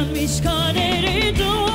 Güzelmiş kaderi dur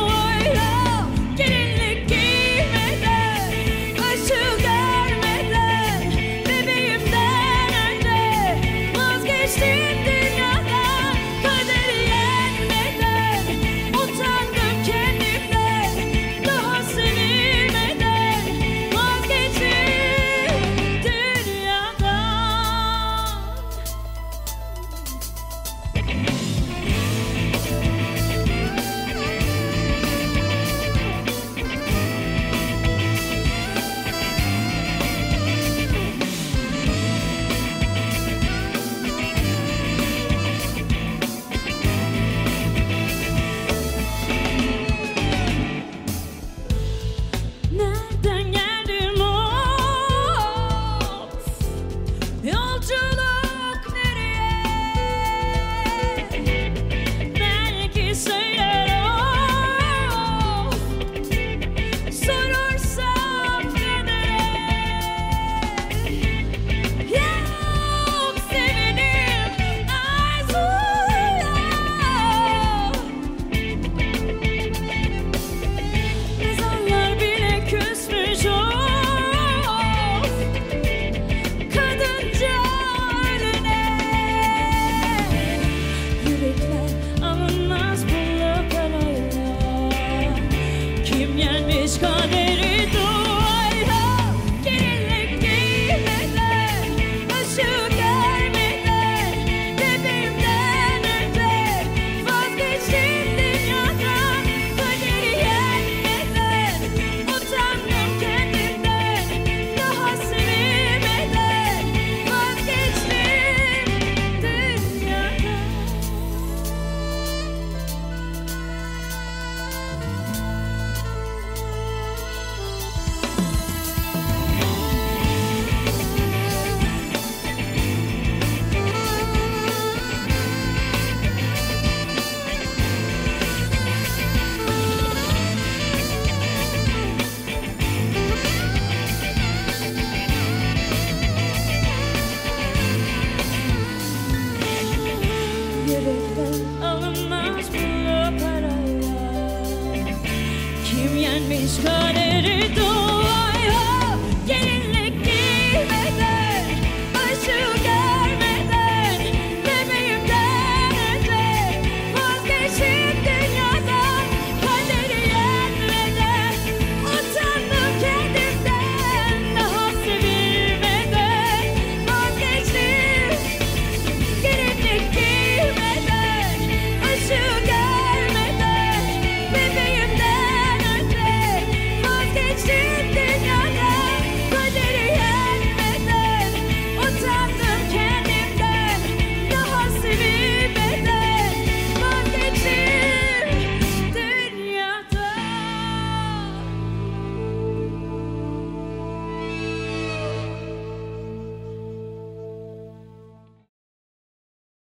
Kim yenmiş kaderi duaya Gelinlik